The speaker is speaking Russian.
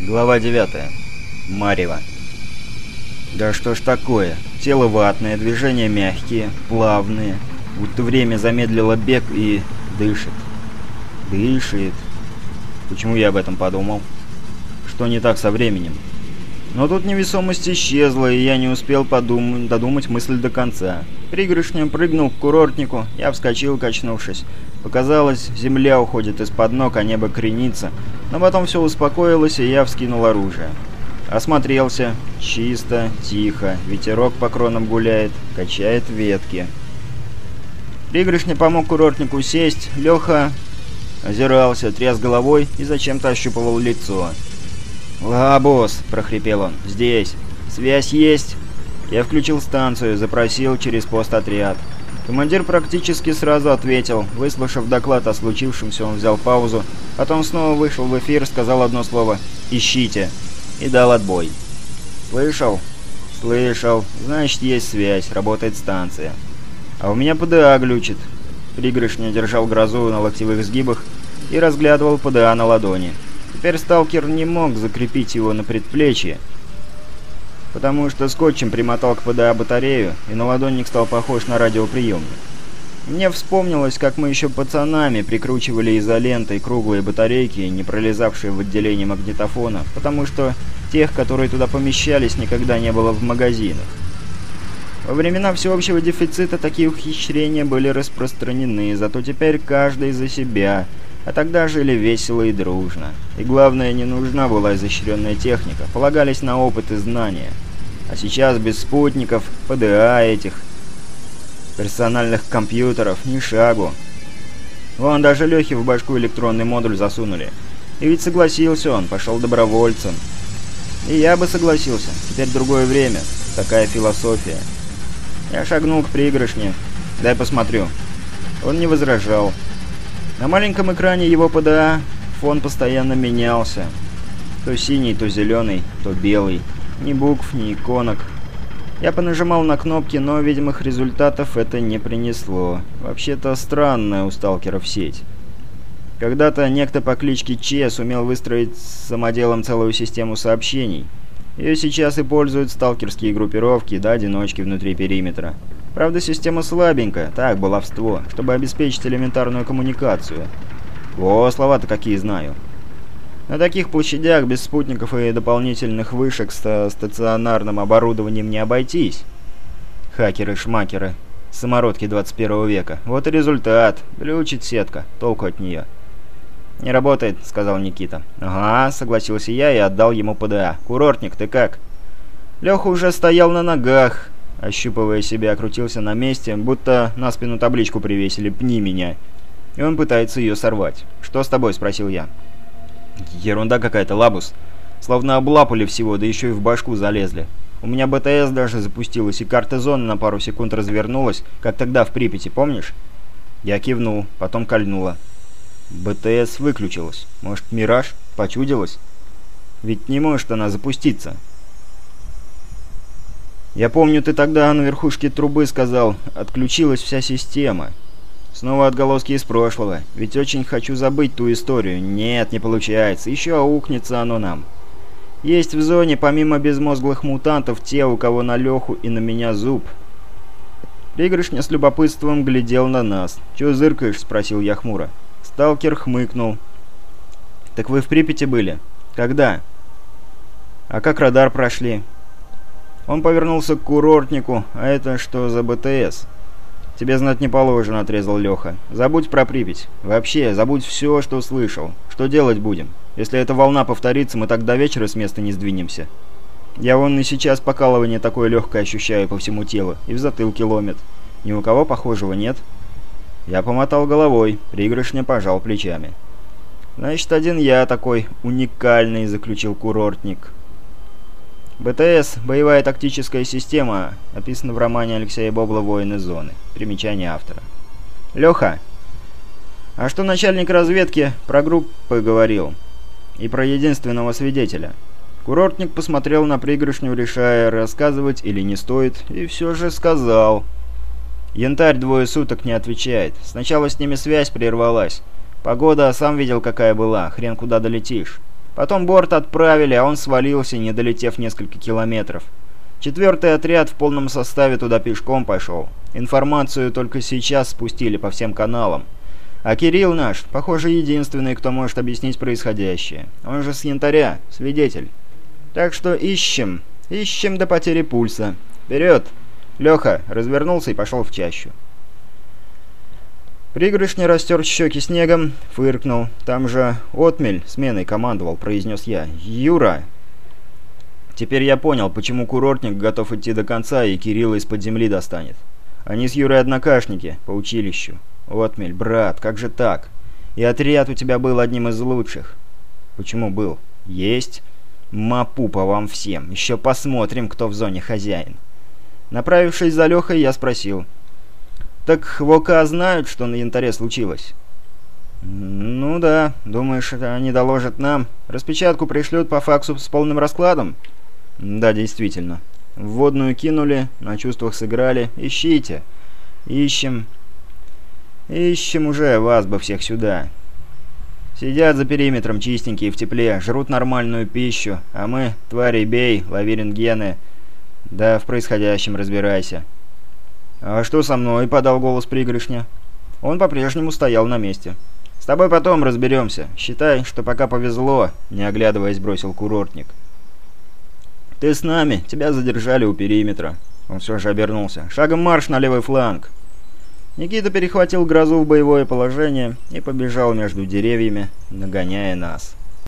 Глава 9. Марева. Да что ж такое? Тело ватное, движения мягкие, плавные. Будто время замедлило бег и дышит. Дышит. Почему я об этом подумал? Что не так со временем? Но тут невесомость исчезла, и я не успел подумать, додумать мысль до конца. Пригоршнем прыгнул к курортнику, я вскочил, качнувшись. Показалось, земля уходит из-под ног, а небо кренится. Но потом все успокоилось, и я вскинул оружие. Осмотрелся. Чисто, тихо. Ветерок по кронам гуляет, качает ветки. Пригоршня помог курортнику сесть. Леха озирался, тряс головой и зачем-то ощупывал лицо. «Лабос!» – прохрипел он. «Здесь. Связь есть?» Я включил станцию, запросил через пост-отряд. Командир практически сразу ответил. Выслушав доклад о случившемся, он взял паузу, потом снова вышел в эфир, сказал одно слово «Ищите» и дал отбой. «Слышал?» «Слышал. Значит, есть связь, работает станция. А у меня ПДА глючит». Пригрышня держал грозу на локтевых сгибах и разглядывал ПДА на ладони. Теперь сталкер не мог закрепить его на предплечье, потому что скотчем примотал к ПДА батарею, и на ладонник стал похож на радиоприемник. Мне вспомнилось, как мы еще пацанами прикручивали изолентой круглые батарейки, не пролезавшие в отделение магнитофона, потому что тех, которые туда помещались, никогда не было в магазинах. Во времена всеобщего дефицита такие ухищрения были распространены, зато теперь каждый за себя – а тогда жили весело и дружно. И главное, не нужна была изощренная техника, полагались на опыт и знания. А сейчас без спутников, ПДА этих, персональных компьютеров, ни шагу. Вон даже Лехе в башку электронный модуль засунули. И ведь согласился он, пошел добровольцем. И я бы согласился, теперь другое время, такая философия. Я шагнул к приигрышне. Дай посмотрю. Он не возражал. На маленьком экране его ПДА фон постоянно менялся. То синий, то зеленый, то белый. Ни букв, ни иконок. Я понажимал на кнопки, но видимых результатов это не принесло. Вообще-то странная у сталкеров сеть. Когда-то некто по кличке Че сумел выстроить самоделом целую систему сообщений. Ее сейчас и пользуют сталкерские группировки да одиночки внутри периметра. Правда, система слабенькая, так, баловство, чтобы обеспечить элементарную коммуникацию. О, слова-то какие знаю. На таких площадях без спутников и дополнительных вышек с стационарным оборудованием не обойтись. Хакеры-шмакеры, самородки 21 века. Вот и результат. Глючит сетка, толку от нее. «Не работает», — сказал Никита. «Ага», — согласился я и отдал ему ПДА. «Курортник, ты как?» Леха уже стоял на ногах, ощупывая себя, крутился на месте, будто на спину табличку привесили «Пни меня». И он пытается ее сорвать. «Что с тобой?» – спросил я. «Ерунда какая-то, Лабус. Словно облапали всего, да еще и в башку залезли. У меня БТС даже запустилась, и карта зоны на пару секунд развернулась, как тогда в Припяти, помнишь?» Я кивнул, потом кольнула. БТС выключилась. Может, мираж? Почудилась? Ведь не может она запуститься. Я помню, ты тогда на верхушке трубы сказал, отключилась вся система. Снова отголоски из прошлого. Ведь очень хочу забыть ту историю. Нет, не получается. Еще аукнется оно нам. Есть в зоне, помимо безмозглых мутантов, те, у кого на Леху и на меня зуб. Пригоршня с любопытством глядел на нас. «Чё зыркаешь?» — спросил я хмуро. Сталкер хмыкнул. «Так вы в Припяти были? Когда?» «А как радар прошли?» Он повернулся к курортнику. «А это что за БТС?» «Тебе знать не положено», — отрезал Леха. «Забудь про Припять. Вообще, забудь все, что слышал. Что делать будем? Если эта волна повторится, мы так до вечера с места не сдвинемся. Я вон и сейчас покалывание такое легкое ощущаю по всему телу, и в затылке ломит. Ни у кого похожего нет?» Я помотал головой, пригрышня пожал плечами. «Значит, один я такой уникальный», — заключил курортник. БТС – боевая тактическая система, описана в романе Алексея Бобла «Воины зоны». Примечание автора. Леха, а что начальник разведки про группы говорил? И про единственного свидетеля? Курортник посмотрел на пригоршню, решая, рассказывать или не стоит, и все же сказал. Янтарь двое суток не отвечает. Сначала с ними связь прервалась. Погода, сам видел, какая была, хрен куда долетишь. Потом борт отправили, а он свалился, не долетев несколько километров. Четвертый отряд в полном составе туда пешком пошел. Информацию только сейчас спустили по всем каналам. А Кирилл наш, похоже, единственный, кто может объяснить происходящее. Он же с янтаря, свидетель. Так что ищем, ищем до потери пульса. Вперед! Леха развернулся и пошел в чащу. Пригоршня растер щеки снегом, фыркнул. Там же отмель сменой командовал, произнес я. «Юра!» Теперь я понял, почему курортник готов идти до конца и Кирилла из-под земли достанет. Они с Юрой однокашники, по училищу. Отмель, брат, как же так? И отряд у тебя был одним из лучших. Почему был? Есть. Мапу по вам всем. Еще посмотрим, кто в зоне хозяин. Направившись за Лехой, я спросил. «Так ВОКа знают, что на янтаре случилось?» «Ну да. Думаешь, они доложат нам? Распечатку пришлют по факсу с полным раскладом?» «Да, действительно. Вводную кинули, на чувствах сыграли. Ищите. Ищем. Ищем уже, вас бы всех сюда. Сидят за периметром чистенькие в тепле, жрут нормальную пищу, а мы, твари, бей, лови рентгены. Да в происходящем разбирайся». «А что со мной?» — подал голос пригоршня. Он по-прежнему стоял на месте. «С тобой потом разберемся. Считай, что пока повезло», — не оглядываясь бросил курортник. «Ты с нами. Тебя задержали у периметра». Он все же обернулся. «Шагом марш на левый фланг». Никита перехватил грозу в боевое положение и побежал между деревьями, нагоняя нас.